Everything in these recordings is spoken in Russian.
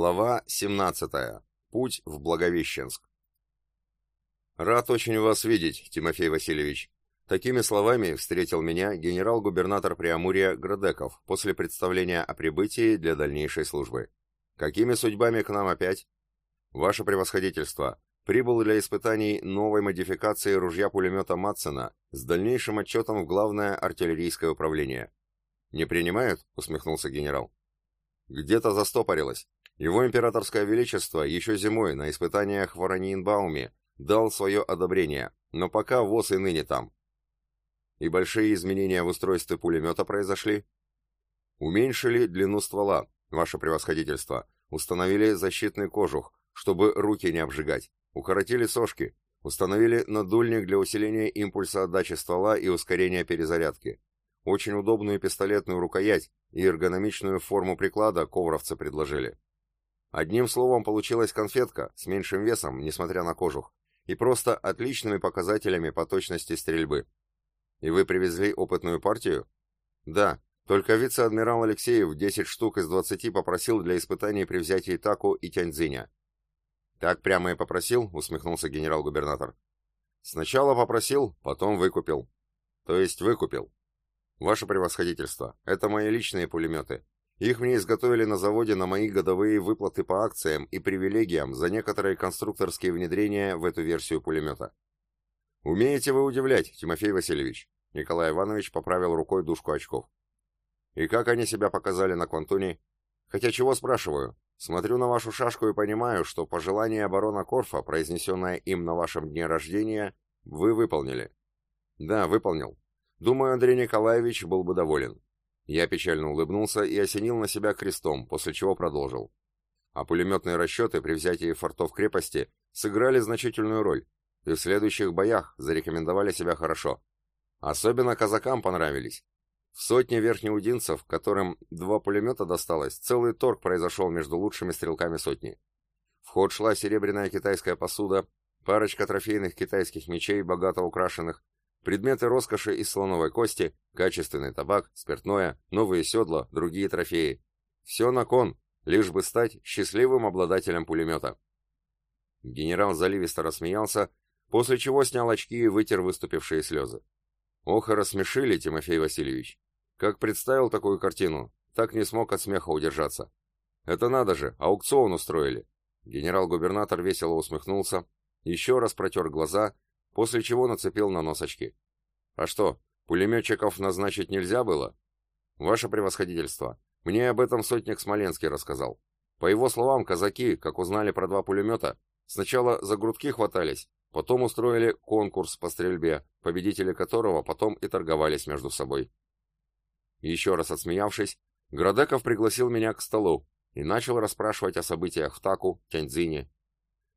Глава 17. Путь в Благовещенск. Рад очень вас видеть, Тимофей Васильевич. Такими словами встретил меня генерал-губернатор Преамурья Градеков после представления о прибытии для дальнейшей службы. Какими судьбами к нам опять? Ваше превосходительство, прибыл для испытаний новой модификации ружья-пулемета Матсена с дальнейшим отчетом в главное артиллерийское управление. Не принимают? усмехнулся генерал. Где-то застопорилось. Его императорское величество еще зимой на испытаниях в Ораниенбауме дал свое одобрение, но пока ВОЗ и ныне там. И большие изменения в устройстве пулемета произошли. Уменьшили длину ствола, ваше превосходительство, установили защитный кожух, чтобы руки не обжигать, укоротили сошки, установили надульник для усиления импульса отдачи ствола и ускорения перезарядки. Очень удобную пистолетную рукоять и эргономичную форму приклада ковровцы предложили. Одним словом, получилась конфетка с меньшим весом, несмотря на кожух, и просто отличными показателями по точности стрельбы. И вы привезли опытную партию? Да, только вице-адмирал Алексеев 10 штук из 20 попросил для испытаний при взятии Таку и Тяньцзиня. Так прямо и попросил, усмехнулся генерал-губернатор. Сначала попросил, потом выкупил. То есть выкупил. Ваше превосходительство, это мои личные пулеметы, их мне изготовили на заводе на мои годовые выплаты по акциям и привилегиям за некоторые конструкторские внедрения в эту версию пулемета. Умеете вы удивлять, Тимофей Васильевич. Николай Иванович поправил рукой дужку очков. И как они себя показали на Квантуне? Хотя чего спрашиваю? Смотрю на вашу шашку и понимаю, что пожелание оборона Корфа, произнесенное им на вашем дне рождения, вы выполнили. Да, выполнил. Думаю, Андрей Николаевич был бы доволен. Я печально улыбнулся и осенил на себя крестом, после чего продолжил. А пулеметные расчеты при взятии фортов крепости сыграли значительную роль, и в следующих боях зарекомендовали себя хорошо. Особенно казакам понравились. В сотне верхнеудинцев, которым два пулемета досталось, целый торг произошел между лучшими стрелками сотни. В ход шла серебряная китайская посуда, парочка трофейных китайских мечей, богато украшенных, Предметы роскоши из слоновой кости, качественный табак, спиртное, новые седла, другие трофеи. Все на кон, лишь бы стать счастливым обладателем пулемета. Генерал заливисто рассмеялся, после чего снял очки и вытер выступившие слезы. Ох рассмешили, Тимофей Васильевич. Как представил такую картину, так не смог от смеха удержаться. Это надо же, аукцион устроили. Генерал-губернатор весело усмехнулся, еще раз протер глаза после чего нацепил на нос очки. «А что, пулеметчиков назначить нельзя было?» «Ваше превосходительство, мне об этом сотник Смоленский рассказал. По его словам, казаки, как узнали про два пулемета, сначала за грудки хватались, потом устроили конкурс по стрельбе, победители которого потом и торговались между собой. Еще раз отсмеявшись, Градеков пригласил меня к столу и начал расспрашивать о событиях в Таку, Тяньцзине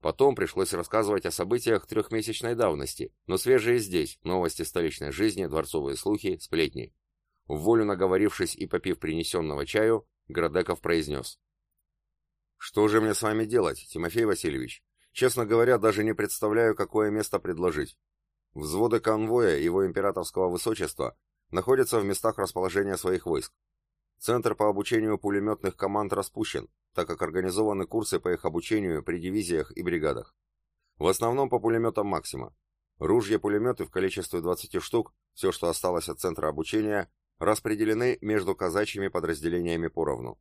Потом пришлось рассказывать о событиях трехмесячной давности, но свежие здесь, новости столичной жизни, дворцовые слухи, сплетни. В волю наговорившись и попив принесенного чаю, Градеков произнес. «Что же мне с вами делать, Тимофей Васильевич? Честно говоря, даже не представляю, какое место предложить. Взводы конвоя его императорского высочества находятся в местах расположения своих войск. Центр по обучению пулеметных команд распущен, так как организованы курсы по их обучению при дивизиях и бригадах. В основном по пулеметам «Максима». Ружья-пулеметы в количестве 20 штук, все, что осталось от центра обучения, распределены между казачьими подразделениями поровну.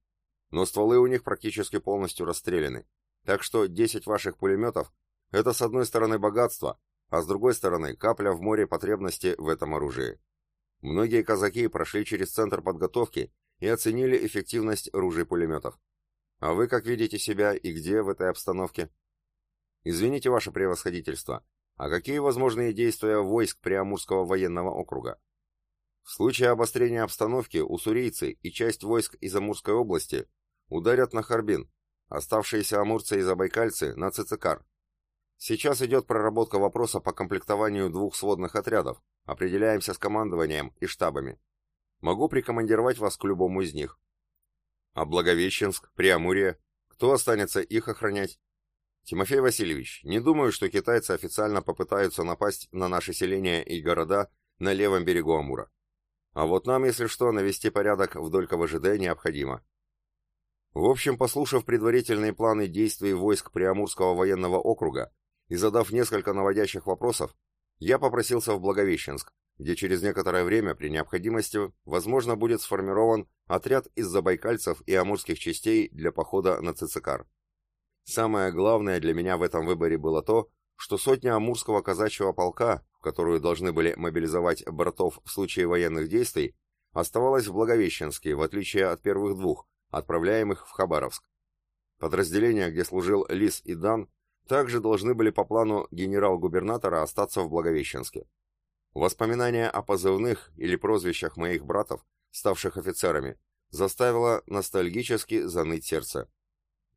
Но стволы у них практически полностью расстреляны. Так что 10 ваших пулеметов – это с одной стороны богатство, а с другой стороны капля в море потребности в этом оружии. Многие казаки прошли через центр подготовки и оценили эффективность ружей-пулеметов. А вы как видите себя и где в этой обстановке? Извините, ваше превосходительство, а какие возможные действия войск Приамурского военного округа? В случае обострения обстановки уссурийцы и часть войск из Амурской области ударят на Харбин, оставшиеся амурцы и забайкальцы на Цицикар. Сейчас идет проработка вопроса по комплектованию двух сводных отрядов, определяемся с командованием и штабами. Могу прикомандировать вас к любому из них. А Благовещенск, Преамурье? Кто останется их охранять? Тимофей Васильевич, не думаю, что китайцы официально попытаются напасть на наши селения и города на левом берегу Амура. А вот нам, если что, навести порядок вдоль КВЖД необходимо. В общем, послушав предварительные планы действий войск Приамурского военного округа и задав несколько наводящих вопросов, я попросился в Благовещенск, где через некоторое время при необходимости возможно будет сформирован отряд из забайкальцев и амурских частей для похода на Цицикар. Самое главное для меня в этом выборе было то, что сотня амурского казачьего полка, в которую должны были мобилизовать братов в случае военных действий, оставалась в Благовещенске, в отличие от первых двух, отправляемых в Хабаровск. Подразделения, где служил Лис и Дан, также должны были по плану генерал-губернатора остаться в Благовещенске. Воспоминания о позывных или прозвищах моих братов, ставших офицерами, заставило ностальгически заныть сердце.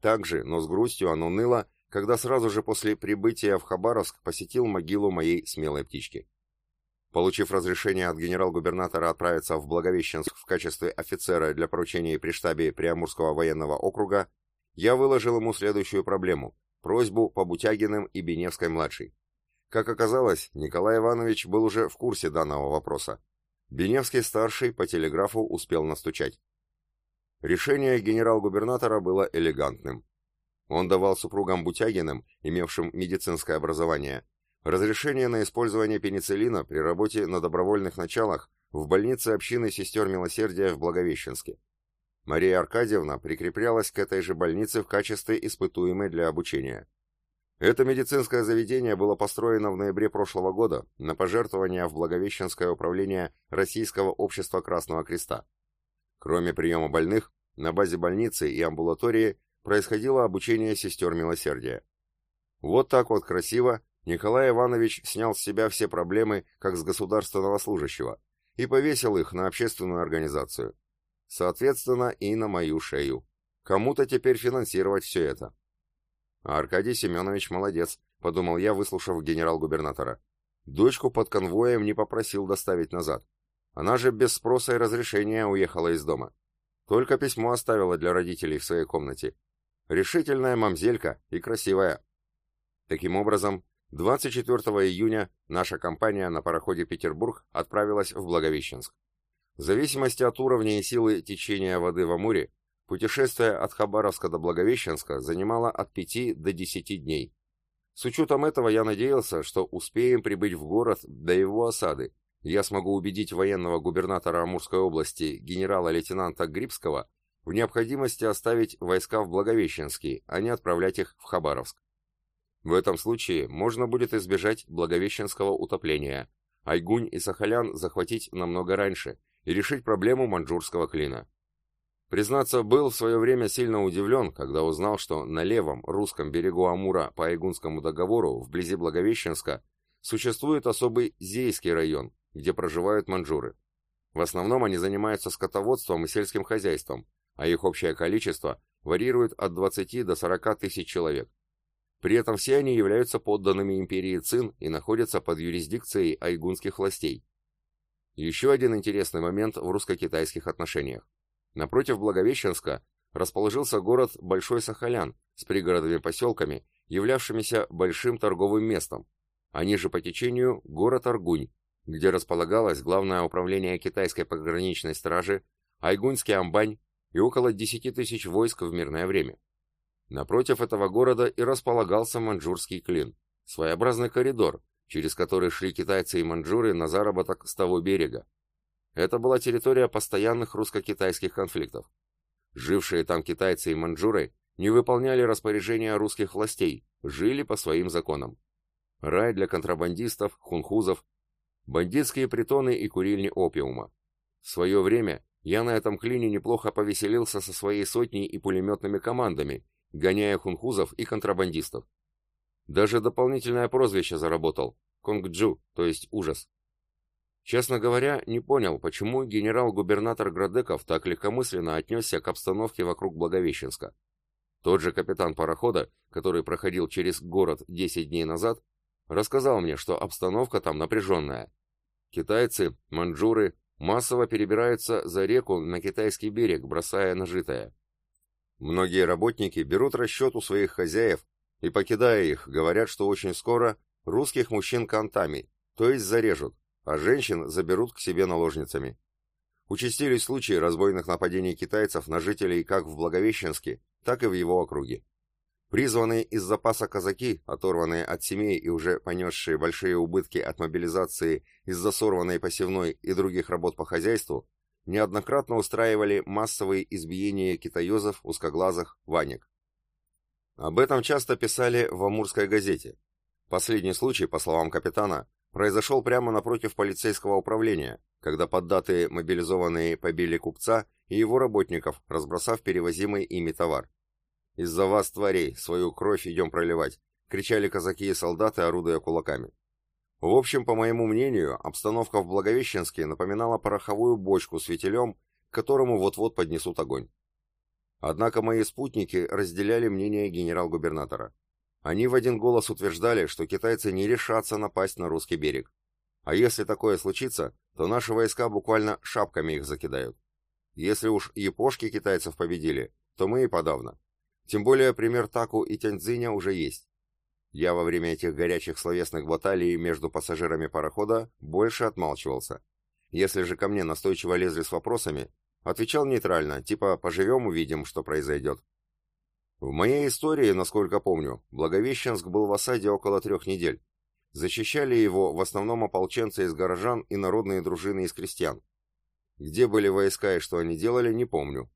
Также, но с грустью оно ныло, когда сразу же после прибытия в Хабаровск посетил могилу моей смелой птички. Получив разрешение от генерал-губернатора отправиться в Благовещенск в качестве офицера для поручения при штабе Приамурского военного округа, я выложил ему следующую проблему – просьбу по Бутягиным и Беневской-младшей. Как оказалось, Николай Иванович был уже в курсе данного вопроса. Беневский-старший по телеграфу успел настучать. Решение генерал-губернатора было элегантным. Он давал супругам Бутягиным, имевшим медицинское образование, разрешение на использование пенициллина при работе на добровольных началах в больнице общины сестер Милосердия в Благовещенске. Мария Аркадьевна прикреплялась к этой же больнице в качестве испытуемой для обучения. Это медицинское заведение было построено в ноябре прошлого года на пожертвования в Благовещенское управление Российского общества Красного Креста. Кроме приема больных, на базе больницы и амбулатории происходило обучение сестер милосердия. Вот так вот красиво Николай Иванович снял с себя все проблемы, как с государственного служащего, и повесил их на общественную организацию. Соответственно, и на мою шею. Кому-то теперь финансировать все это. А Аркадий Семенович молодец, подумал я, выслушав генерал-губернатора. Дочку под конвоем не попросил доставить назад. Она же без спроса и разрешения уехала из дома. Только письмо оставила для родителей в своей комнате. Решительная мамзелька и красивая. Таким образом, 24 июня наша компания на пароходе «Петербург» отправилась в Благовещенск. В зависимости от уровня и силы течения воды в Амуре, путешествие от Хабаровска до Благовещенска занимало от 5 до 10 дней. С учетом этого я надеялся, что успеем прибыть в город до его осады, я смогу убедить военного губернатора Амурской области генерала-лейтенанта Грибского в необходимости оставить войска в Благовещенске, а не отправлять их в Хабаровск. В этом случае можно будет избежать Благовещенского утопления, Айгунь и Сахалян захватить намного раньше и решить проблему маньчжурского клина. Признаться, был в свое время сильно удивлен, когда узнал, что на левом русском берегу Амура по Айгунскому договору, вблизи Благовещенска, существует особый Зейский район, где проживают маньчжуры. В основном они занимаются скотоводством и сельским хозяйством, а их общее количество варьирует от 20 до 40 тысяч человек. При этом все они являются подданными империи Цин и находятся под юрисдикцией айгунских властей. Еще один интересный момент в русско-китайских отношениях. Напротив Благовещенска расположился город Большой Сахалян с пригородными поселками, являвшимися большим торговым местом, а ниже по течению город Аргунь, где располагалось главное управление китайской пограничной стражи, Айгуньский амбань и около 10 тысяч войск в мирное время. Напротив этого города и располагался маньчжурский клин, своеобразный коридор, через который шли китайцы и маньчжуры на заработок с того берега. Это была территория постоянных русско-китайских конфликтов. Жившие там китайцы и маньчжуры не выполняли распоряжения русских властей, жили по своим законам. Рай для контрабандистов, хунхузов, бандитские притоны и курильни опиума. В свое время я на этом клине неплохо повеселился со своей сотней и пулеметными командами, гоняя хунхузов и контрабандистов. Даже дополнительное прозвище заработал – Конгджу, то есть ужас. Честно говоря, не понял, почему генерал-губернатор Градеков так легкомысленно отнесся к обстановке вокруг Благовещенска. Тот же капитан парохода, который проходил через город 10 дней назад, рассказал мне, что обстановка там напряженная. Китайцы, маньчжуры массово перебираются за реку на китайский берег, бросая нажитое. Многие работники берут расчет у своих хозяев и, покидая их, говорят, что очень скоро русских мужчин кантами, то есть зарежут, а женщин заберут к себе наложницами. Участились случаи разбойных нападений китайцев на жителей как в Благовещенске, так и в его округе. Призванные из запаса казаки, оторванные от семей и уже понесшие большие убытки от мобилизации из-за сорванной посевной и других работ по хозяйству, неоднократно устраивали массовые избиения китаёзов, узкоглазых, ванек. Об этом часто писали в Амурской газете. Последний случай, по словам капитана, произошел прямо напротив полицейского управления, когда поддатые мобилизованные побили купца и его работников, разбросав перевозимый ими товар. «Из-за вас, тварей, свою кровь идем проливать!» — кричали казаки и солдаты, орудуя кулаками. В общем, по моему мнению, обстановка в Благовещенске напоминала пороховую бочку с фитилем, которому вот-вот поднесут огонь. Однако мои спутники разделяли мнение генерал-губернатора. Они в один голос утверждали, что китайцы не решатся напасть на русский берег. А если такое случится, то наши войска буквально шапками их закидают. Если уж япошки китайцев победили, то мы и подавно. Тем более пример Таку и Тяньцзиня уже есть. Я во время этих горячих словесных баталий между пассажирами парохода больше отмалчивался. Если же ко мне настойчиво лезли с вопросами, отвечал нейтрально, типа «поживем, увидим, что произойдет». В моей истории, насколько помню, Благовещенск был в осаде около трех недель. Защищали его в основном ополченцы из горожан и народные дружины из крестьян. Где были войска и что они делали, не помню.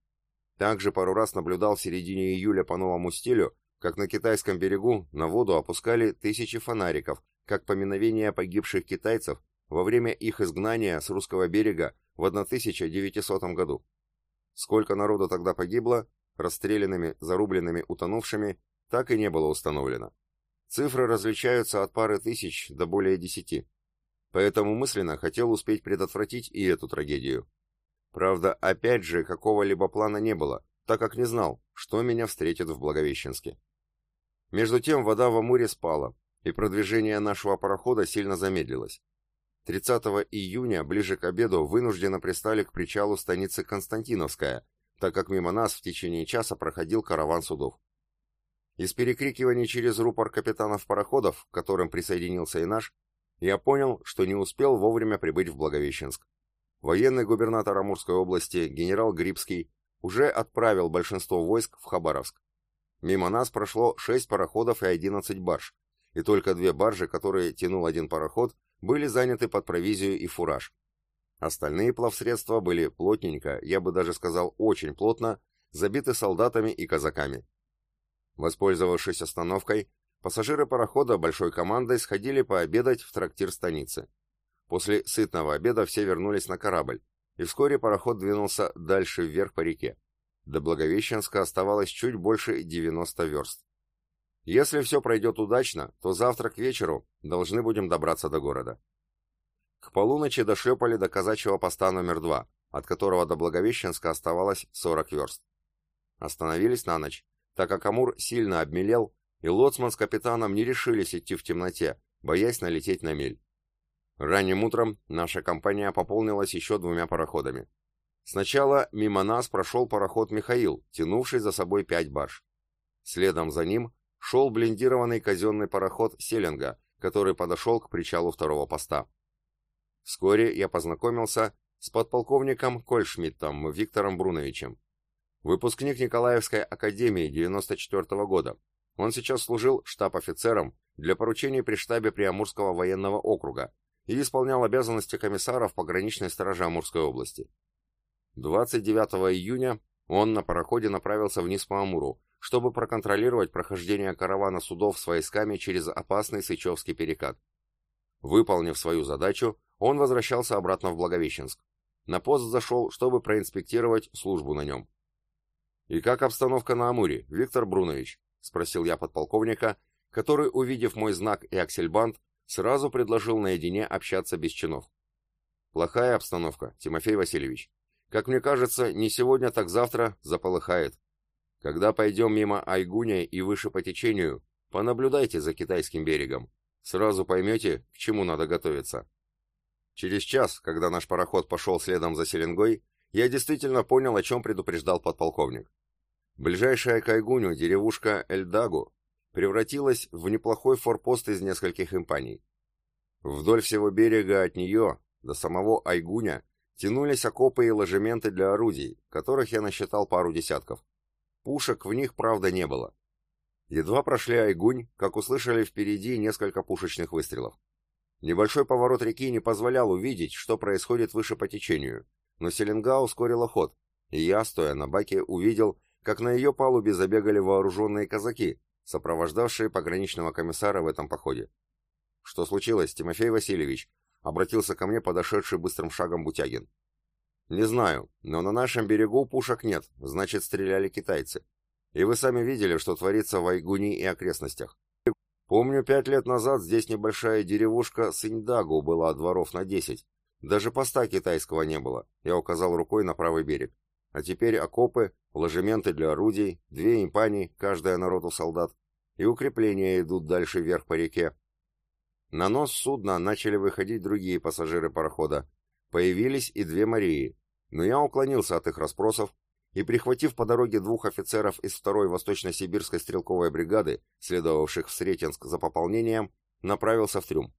Также пару раз наблюдал в середине июля по новому стилю, как на китайском берегу на воду опускали тысячи фонариков, как поминовение погибших китайцев во время их изгнания с русского берега в 1900 году. Сколько народу тогда погибло, расстрелянными, зарубленными, утонувшими, так и не было установлено. Цифры различаются от пары тысяч до более десяти. Поэтому мысленно хотел успеть предотвратить и эту трагедию. Правда, опять же, какого-либо плана не было, так как не знал, что меня встретит в Благовещенске. Между тем вода в Амуре спала, и продвижение нашего парохода сильно замедлилось. 30 июня, ближе к обеду, вынужденно пристали к причалу станицы Константиновская, так как мимо нас в течение часа проходил караван судов. Из перекрикиваний через рупор капитанов пароходов, к которым присоединился и наш, я понял, что не успел вовремя прибыть в Благовещенск. Военный губернатор Амурской области генерал Грибский уже отправил большинство войск в Хабаровск. Мимо нас прошло 6 пароходов и 11 барж, и только две баржи, которые тянул один пароход, были заняты под провизию и фураж. Остальные плавсредства были плотненько, я бы даже сказал очень плотно, забиты солдатами и казаками. Воспользовавшись остановкой, пассажиры парохода большой командой сходили пообедать в трактир станицы. После сытного обеда все вернулись на корабль, и вскоре пароход двинулся дальше вверх по реке. До Благовещенска оставалось чуть больше 90 верст. Если все пройдет удачно, то завтра к вечеру должны будем добраться до города. К полуночи дошлепали до казачьего поста номер два, от которого до Благовещенска оставалось 40 верст. Остановились на ночь, так как Амур сильно обмелел, и лоцман с капитаном не решились идти в темноте, боясь налететь на мель. Ранним утром наша компания пополнилась еще двумя пароходами. Сначала мимо нас прошел пароход «Михаил», тянувший за собой пять барж. Следом за ним шел блиндированный казенный пароход «Селенга», который подошел к причалу второго поста. Вскоре я познакомился с подполковником Кольшмидтом Виктором Бруновичем. Выпускник Николаевской академии 94 -го года. Он сейчас служил штаб-офицером для поручений при штабе Приамурского военного округа, и исполнял обязанности комиссара в пограничной страже Амурской области. 29 июня он на пароходе направился вниз по Амуру, чтобы проконтролировать прохождение каравана судов с войсками через опасный Сычевский перекат. Выполнив свою задачу, он возвращался обратно в Благовещенск. На пост зашел, чтобы проинспектировать службу на нем. «И как обстановка на Амуре, Виктор Брунович?» — спросил я подполковника, который, увидев мой знак и аксельбант, Сразу предложил наедине общаться без чинов. Плохая обстановка, Тимофей Васильевич. Как мне кажется, не сегодня, так завтра заполыхает. Когда пойдем мимо Айгуня и выше по течению, понаблюдайте за китайским берегом. Сразу поймете, к чему надо готовиться. Через час, когда наш пароход пошел следом за Селенгой, я действительно понял, о чем предупреждал подполковник. Ближайшая к Айгуню деревушка Эльдагу превратилась в неплохой форпост из нескольких импаний. Вдоль всего берега от нее до самого Айгуня тянулись окопы и ложементы для орудий, которых я насчитал пару десятков. Пушек в них, правда, не было. Едва прошли Айгунь, как услышали впереди несколько пушечных выстрелов. Небольшой поворот реки не позволял увидеть, что происходит выше по течению, но Селенга ускорила ход, и я, стоя на баке, увидел, как на ее палубе забегали вооруженные казаки, сопровождавшие пограничного комиссара в этом походе. «Что случилось, Тимофей Васильевич?» — обратился ко мне подошедший быстрым шагом Бутягин. «Не знаю, но на нашем берегу пушек нет, значит, стреляли китайцы. И вы сами видели, что творится в Айгуни и окрестностях. Помню, пять лет назад здесь небольшая деревушка Синьдагу была дворов на десять. Даже поста китайского не было. Я указал рукой на правый берег. А теперь окопы, ложементы для орудий, две импани, каждая народу солдат, и укрепления идут дальше вверх по реке. На нос судна начали выходить другие пассажиры парохода. Появились и две Марии, но я уклонился от их расспросов и, прихватив по дороге двух офицеров из второй Восточно-Сибирской стрелковой бригады, следовавших в Сретенск за пополнением, направился в трюм.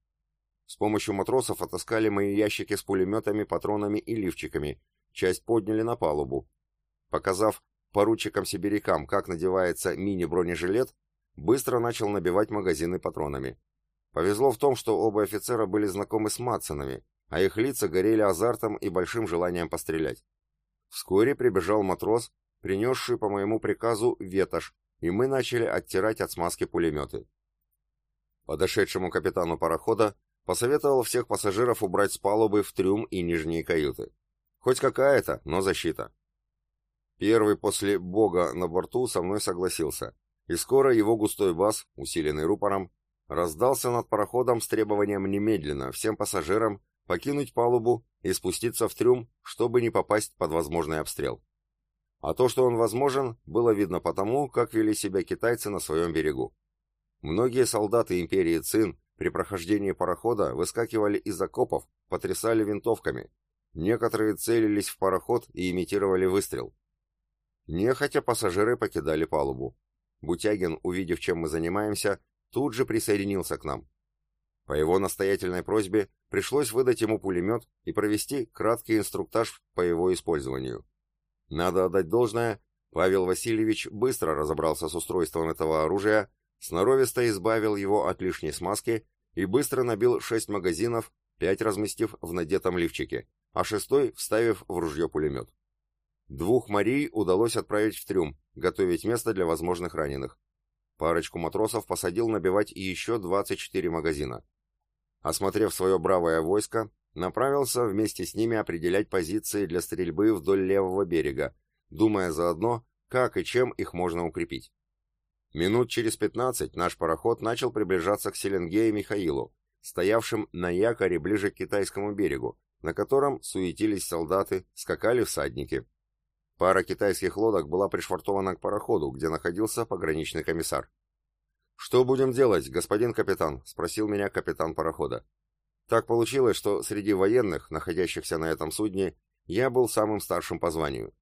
С помощью матросов отыскали мои ящики с пулеметами, патронами и лифчиками, часть подняли на палубу. Показав поручикам-сибирякам, как надевается мини-бронежилет, быстро начал набивать магазины патронами. Повезло в том, что оба офицера были знакомы с Матсонами, а их лица горели азартом и большим желанием пострелять. Вскоре прибежал матрос, принесший по моему приказу ветошь, и мы начали оттирать от смазки пулеметы. Подошедшему капитану парохода посоветовал всех пассажиров убрать с палубы в трюм и нижние каюты. Хоть какая-то, но защита. Первый после бога на борту со мной согласился, и скоро его густой бас, усиленный рупором, раздался над пароходом с требованием немедленно всем пассажирам покинуть палубу и спуститься в трюм, чтобы не попасть под возможный обстрел. А то, что он возможен, было видно потому, как вели себя китайцы на своем берегу. Многие солдаты империи Цин при прохождении парохода выскакивали из окопов, потрясали винтовками. Некоторые целились в пароход и имитировали выстрел. Нехотя пассажиры покидали палубу. Бутягин, увидев, чем мы занимаемся, тут же присоединился к нам. По его настоятельной просьбе пришлось выдать ему пулемет и провести краткий инструктаж по его использованию. Надо отдать должное, Павел Васильевич быстро разобрался с устройством этого оружия, сноровисто избавил его от лишней смазки и быстро набил шесть магазинов, пять разместив в надетом лифчике, а шестой вставив в ружье пулемет. Двух Марий удалось отправить в трюм, готовить место для возможных раненых. Парочку матросов посадил набивать еще 24 магазина. Осмотрев свое бравое войско, направился вместе с ними определять позиции для стрельбы вдоль левого берега, думая заодно, как и чем их можно укрепить. Минут через пятнадцать наш пароход начал приближаться к Селенге и Михаилу, стоявшим на якоре ближе к китайскому берегу, на котором суетились солдаты, скакали всадники. Пара китайских лодок была пришвартована к пароходу, где находился пограничный комиссар. «Что будем делать, господин капитан?» — спросил меня капитан парохода. Так получилось, что среди военных, находящихся на этом судне, я был самым старшим по званию.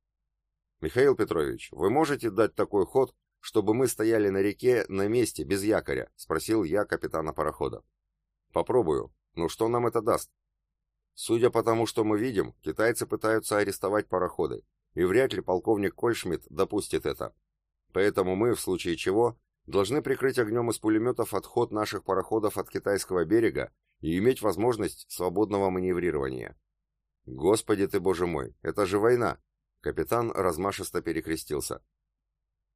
«Михаил Петрович, вы можете дать такой ход, чтобы мы стояли на реке на месте, без якоря?» — спросил я капитана парохода. «Попробую. Но что нам это даст?» Судя по тому, что мы видим, китайцы пытаются арестовать пароходы, и вряд ли полковник Кольшмидт допустит это. Поэтому мы, в случае чего, должны прикрыть огнем из пулеметов отход наших пароходов от китайского берега и иметь возможность свободного маневрирования. Господи ты, боже мой, это же война! Капитан размашисто перекрестился.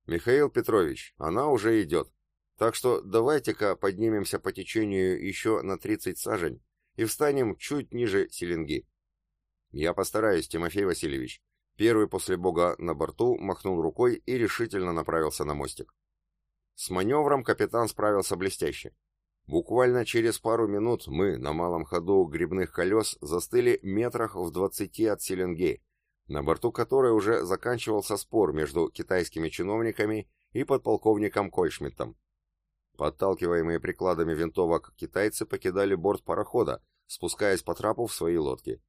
Михаил Петрович, она уже идет. Так что давайте-ка поднимемся по течению еще на 30 сажень и встанем чуть ниже Селенги. Я постараюсь, Тимофей Васильевич. Первый после бога на борту махнул рукой и решительно направился на мостик. С маневром капитан справился блестяще. Буквально через пару минут мы на малом ходу грибных колес застыли метрах в двадцати от Селенги, на борту которой уже заканчивался спор между китайскими чиновниками и подполковником Кольшмидтом. Подталкиваемые прикладами винтовок китайцы покидали борт парохода, спускаясь по трапу в свои лодки.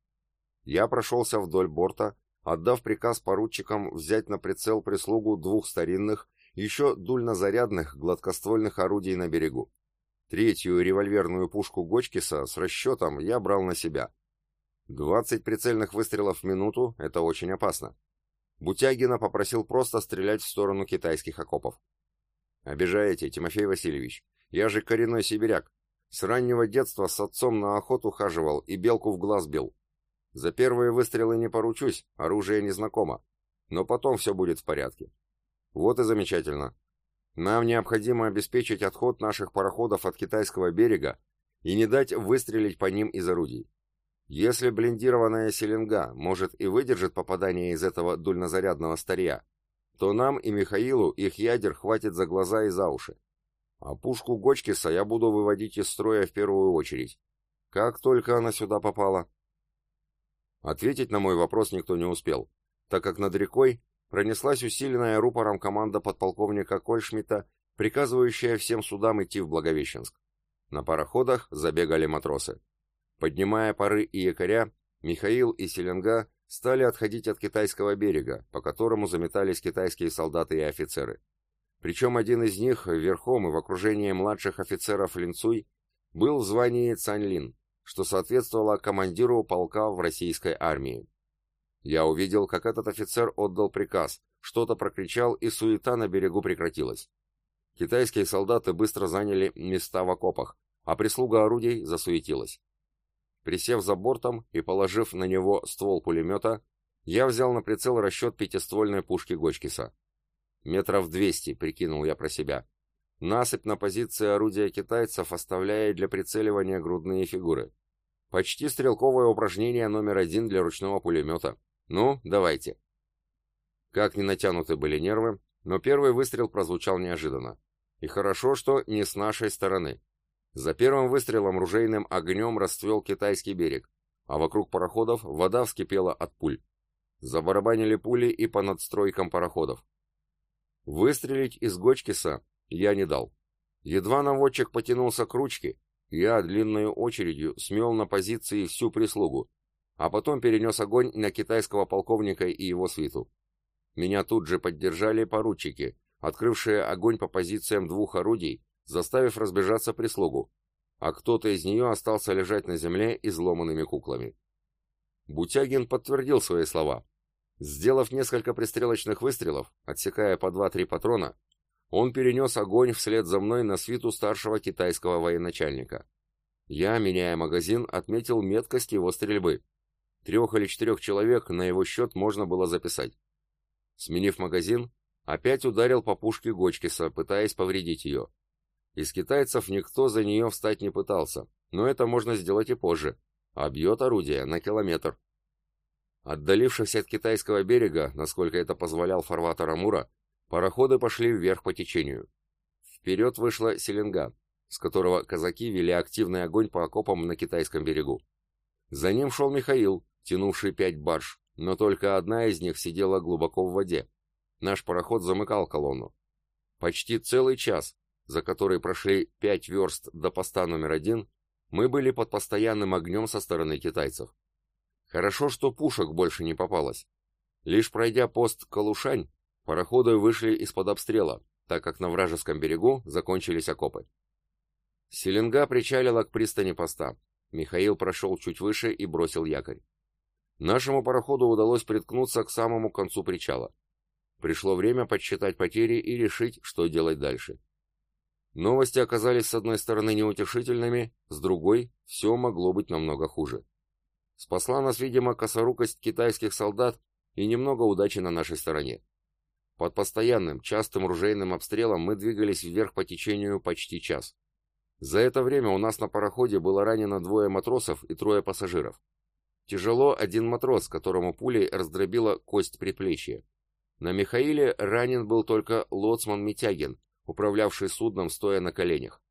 Я прошелся вдоль борта, отдав приказ поручикам взять на прицел прислугу двух старинных еще дульнозарядных гладкоствольных орудий на берегу. Третью револьверную пушку Гочкиса с расчетом я брал на себя. 20 прицельных выстрелов в минуту — это очень опасно. Бутягина попросил просто стрелять в сторону китайских окопов. «Обижаете, Тимофей Васильевич. Я же коренной сибиряк. С раннего детства с отцом на охоту хаживал и белку в глаз бил. За первые выстрелы не поручусь, оружие незнакомо. Но потом все будет в порядке. Вот и замечательно. Нам необходимо обеспечить отход наших пароходов от китайского берега и не дать выстрелить по ним из орудий. Если блиндированная селенга может и выдержит попадание из этого дульнозарядного старья, то нам и Михаилу их ядер хватит за глаза и за уши. А пушку Гочкиса я буду выводить из строя в первую очередь. Как только она сюда попала. Ответить на мой вопрос никто не успел, так как над рекой пронеслась усиленная рупором команда подполковника Кольшмита, приказывающая всем судам идти в Благовещенск. На пароходах забегали матросы. Поднимая пары и якоря, Михаил и Селенга стали отходить от китайского берега, по которому заметались китайские солдаты и офицеры. Причем один из них, верхом и в окружении младших офицеров Линцуй, был в звании Цаньлин, что соответствовало командиру полка в российской армии. Я увидел, как этот офицер отдал приказ, что-то прокричал, и суета на берегу прекратилась. Китайские солдаты быстро заняли места в окопах, а прислуга орудий засуетилась. Присев за бортом и положив на него ствол пулемета, я взял на прицел расчет пятиствольной пушки Гочкиса. Метров двести, прикинул я про себя. Насыпь на позиции орудия китайцев оставляет для прицеливания грудные фигуры. Почти стрелковое упражнение номер один для ручного пулемета. Ну, давайте. Как ни натянуты были нервы, но первый выстрел прозвучал неожиданно. И хорошо, что не с нашей стороны. За первым выстрелом ружейным огнем расцвел китайский берег, а вокруг пароходов вода вскипела от пуль. Забарабанили пули и по надстройкам пароходов. Выстрелить из Гочкиса я не дал. Едва наводчик потянулся к ручке, я длинной очередью смел на позиции всю прислугу, а потом перенес огонь на китайского полковника и его свиту. Меня тут же поддержали поручики, открывшие огонь по позициям двух орудий, заставив разбежаться прислугу, а кто-то из нее остался лежать на земле изломанными куклами. Бутягин подтвердил свои слова. Сделав несколько пристрелочных выстрелов, отсекая по два-три патрона, он перенес огонь вслед за мной на свиту старшего китайского военачальника. Я, меняя магазин, отметил меткость его стрельбы. Трех или четырех человек на его счет можно было записать. Сменив магазин, опять ударил по пушке Гочкиса, пытаясь повредить ее. Из китайцев никто за нее встать не пытался, но это можно сделать и позже, а бьет орудие на километр. Отдалившись от китайского берега, насколько это позволял фарватер Амура, пароходы пошли вверх по течению. Вперед вышла Селенга, с которого казаки вели активный огонь по окопам на китайском берегу. За ним шел Михаил, тянувший пять барж, но только одна из них сидела глубоко в воде. Наш пароход замыкал колонну. Почти целый час, за который прошли пять верст до поста номер один, мы были под постоянным огнем со стороны китайцев. Хорошо, что пушек больше не попалось. Лишь пройдя пост Калушань, пароходы вышли из-под обстрела, так как на вражеском берегу закончились окопы. Селенга причалила к пристани поста. Михаил прошел чуть выше и бросил якорь. Нашему пароходу удалось приткнуться к самому концу причала. Пришло время подсчитать потери и решить, что делать дальше. Новости оказались с одной стороны неутешительными, с другой все могло быть намного хуже. Спасла нас, видимо, косорукость китайских солдат и немного удачи на нашей стороне. Под постоянным, частым ружейным обстрелом мы двигались вверх по течению почти час. За это время у нас на пароходе было ранено двое матросов и трое пассажиров. Тяжело один матрос, которому пулей раздробила кость предплечья. На Михаиле ранен был только лоцман Митягин, управлявший судном стоя на коленях.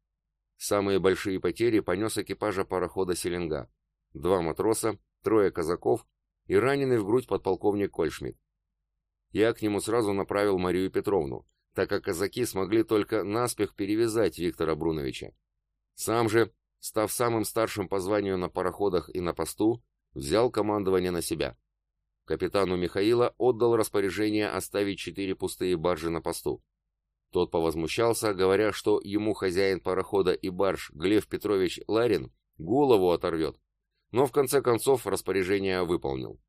Самые большие потери понес экипажа парохода «Селенга». Два матроса, трое казаков и раненый в грудь подполковник Кольшмидт. Я к нему сразу направил Марию Петровну, так как казаки смогли только наспех перевязать Виктора Бруновича. Сам же, став самым старшим по званию на пароходах и на посту, взял командование на себя. Капитану Михаила отдал распоряжение оставить четыре пустые баржи на посту. Тот повозмущался, говоря, что ему хозяин парохода и барж Глеб Петрович Ларин голову оторвет. но в конце концов распоряжение выполнил.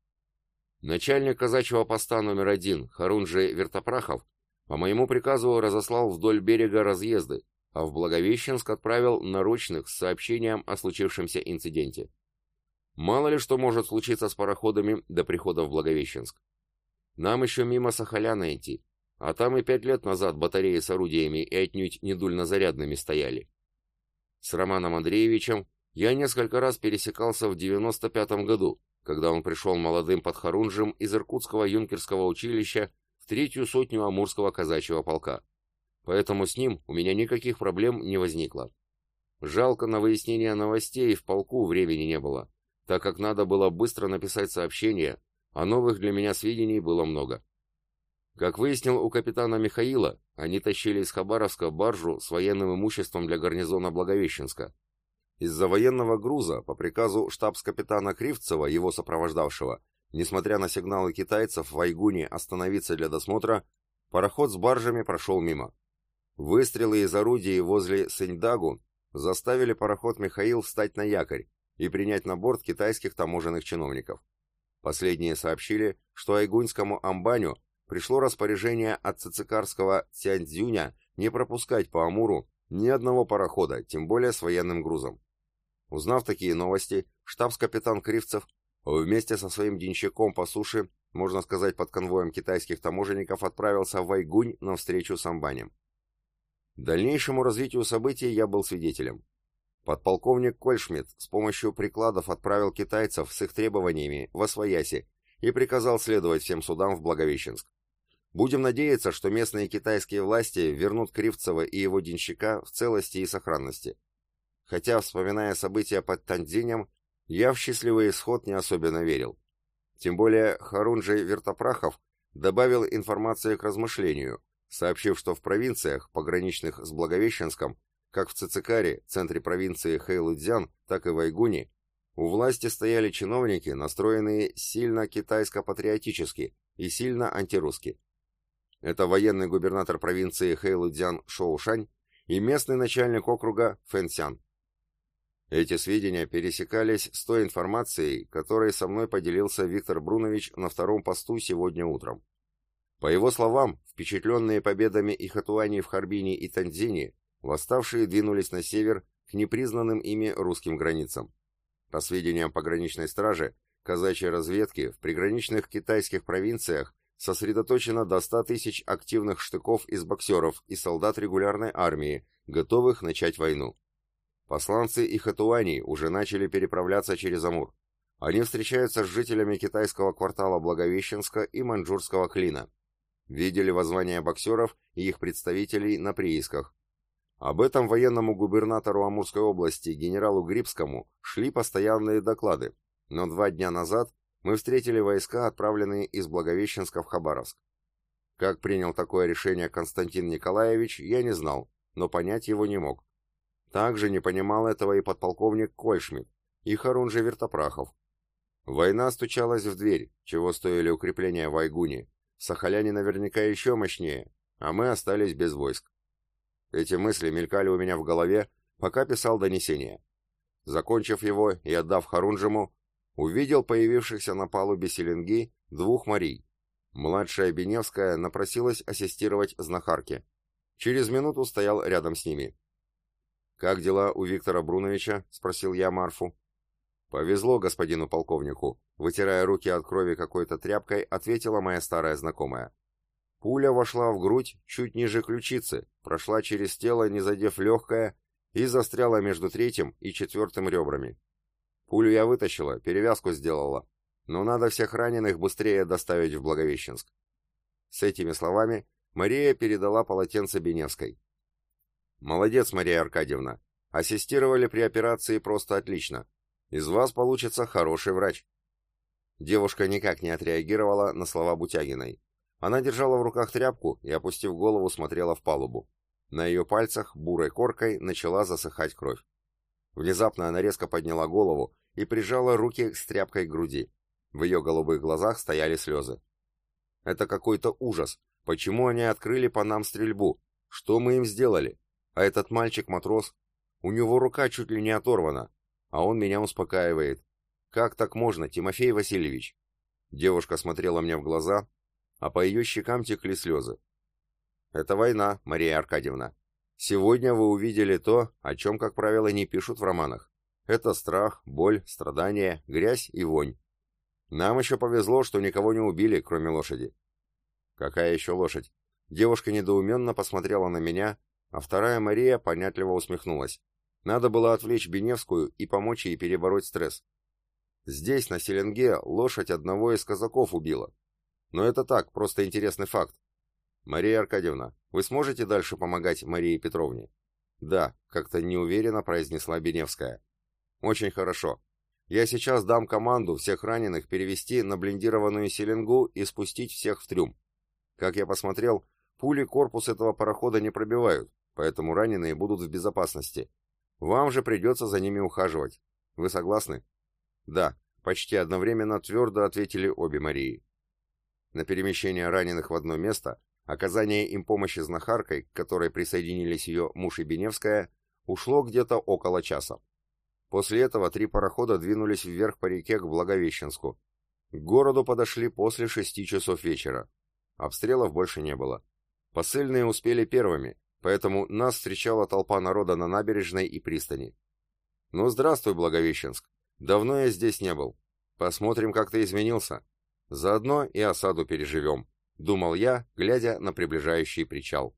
Начальник казачьего поста номер один Харунжи Вертопрахов по моему приказу разослал вдоль берега разъезды, а в Благовещенск отправил наручных с сообщением о случившемся инциденте. Мало ли что может случиться с пароходами до прихода в Благовещенск. Нам еще мимо Сахаляна идти, а там и пять лет назад батареи с орудиями и отнюдь не дульнозарядными стояли. С Романом Андреевичем я несколько раз пересекался в 95-м году, когда он пришел молодым под Харунжем из Иркутского юнкерского училища в третью сотню Амурского казачьего полка. Поэтому с ним у меня никаких проблем не возникло. Жалко на выяснение новостей в полку времени не было, так как надо было быстро написать сообщение, а новых для меня сведений было много. Как выяснил у капитана Михаила, они тащили из Хабаровска баржу с военным имуществом для гарнизона Благовещенска. Из-за военного груза, по приказу штабс-капитана Кривцева, его сопровождавшего, несмотря на сигналы китайцев в Айгуне остановиться для досмотра, пароход с баржами прошел мимо. Выстрелы из орудий возле Сыньдагу заставили пароход Михаил встать на якорь и принять на борт китайских таможенных чиновников. Последние сообщили, что айгуньскому амбаню пришло распоряжение от цицикарского Цяньцзюня не пропускать по Амуру ни одного парохода, тем более с военным грузом. Узнав такие новости, штабс-капитан Кривцев вместе со своим денщиком по суше, можно сказать под конвоем китайских таможенников, отправился в Айгунь на встречу с Амбанем. Дальнейшему развитию событий я был свидетелем. Подполковник Кольшмидт с помощью прикладов отправил китайцев с их требованиями в Освояси и приказал следовать всем судам в Благовещенск. Будем надеяться, что местные китайские власти вернут Кривцева и его денщика в целости и сохранности. Хотя, вспоминая события под Тандзинем, я в счастливый исход не особенно верил. Тем более Харунжий Вертопрахов добавил информации к размышлению, сообщив, что в провинциях, пограничных с Благовещенском, как в Цицикаре, центре провинции Хэйлудзян, так и в Айгуне, у власти стояли чиновники, настроенные сильно китайско-патриотически и сильно антирусски. Это военный губернатор провинции Хэйлудзян Шоушань и местный начальник округа Фэнсян. Эти сведения пересекались с той информацией, которой со мной поделился Виктор Брунович на втором посту сегодня утром. По его словам, впечатленные победами и Хатуани в Харбине и Танзине, Восставшие двинулись на север к непризнанным ими русским границам. По сведениям пограничной стражи, казачьей разведки в приграничных китайских провинциях сосредоточено до 100 тысяч активных штыков из боксеров и солдат регулярной армии, готовых начать войну. Посланцы и хатуани уже начали переправляться через Амур. Они встречаются с жителями китайского квартала Благовещенска и Маньчжурского Клина. Видели воззвания боксеров и их представителей на приисках, об этом военному губернатору Амурской области генералу Грибскому шли постоянные доклады, но два дня назад мы встретили войска, отправленные из Благовещенска в Хабаровск. Как принял такое решение Константин Николаевич, я не знал, но понять его не мог. Также не понимал этого и подполковник Кольшмидт, и Харунжи Вертопрахов. Война стучалась в дверь, чего стоили укрепления в Айгуне. Сахаляне наверняка еще мощнее, а мы остались без войск. Эти мысли мелькали у меня в голове, пока писал донесение. Закончив его и отдав Харунжему, увидел появившихся на палубе селенги двух Марий. Младшая Беневская напросилась ассистировать знахарке. Через минуту стоял рядом с ними. «Как дела у Виктора Бруновича?» — спросил я Марфу. «Повезло господину полковнику», — вытирая руки от крови какой-то тряпкой, ответила моя старая знакомая. Пуля вошла в грудь чуть ниже ключицы, прошла через тело, не задев легкое, и застряла между третьим и четвертым ребрами. Пулю я вытащила, перевязку сделала, но надо всех раненых быстрее доставить в Благовещенск. С этими словами Мария передала полотенце Беневской. «Молодец, Мария Аркадьевна. Ассистировали при операции просто отлично. Из вас получится хороший врач». Девушка никак не отреагировала на слова Бутягиной. Она держала в руках тряпку и, опустив голову, смотрела в палубу. На ее пальцах бурой коркой начала засыхать кровь. Внезапно она резко подняла голову и прижала руки с тряпкой к груди. В ее голубых глазах стояли слезы. «Это какой-то ужас. Почему они открыли по нам стрельбу? Что мы им сделали? А этот мальчик-матрос? У него рука чуть ли не оторвана, а он меня успокаивает. Как так можно, Тимофей Васильевич?» Девушка смотрела мне в глаза, а по ее щекам текли слезы. «Это война, Мария Аркадьевна. Сегодня вы увидели то, о чем, как правило, не пишут в романах. Это страх, боль, страдания, грязь и вонь. Нам еще повезло, что никого не убили, кроме лошади». «Какая еще лошадь?» Девушка недоуменно посмотрела на меня, а вторая Мария понятливо усмехнулась. Надо было отвлечь Беневскую и помочь ей перебороть стресс. Здесь, на Селенге, лошадь одного из казаков убила. Но это так, просто интересный факт. Мария Аркадьевна, вы сможете дальше помогать Марии Петровне? Да, как-то неуверенно произнесла Беневская. Очень хорошо. Я сейчас дам команду всех раненых перевести на блиндированную Селенгу и спустить всех в трюм. Как я посмотрел, пули корпус этого парохода не пробивают, поэтому раненые будут в безопасности. Вам же придется за ними ухаживать. Вы согласны? Да, почти одновременно твердо ответили обе Марии. На перемещение раненых в одно место, оказание им помощи знахаркой, к которой присоединились ее муж и Беневская, ушло где-то около часа. После этого три парохода двинулись вверх по реке к Благовещенску. К городу подошли после шести часов вечера. Обстрелов больше не было. Посыльные успели первыми, поэтому нас встречала толпа народа на набережной и пристани. «Ну, здравствуй, Благовещенск! Давно я здесь не был. Посмотрим, как ты изменился. Заодно и осаду переживем», — думал я, глядя на приближающий причал.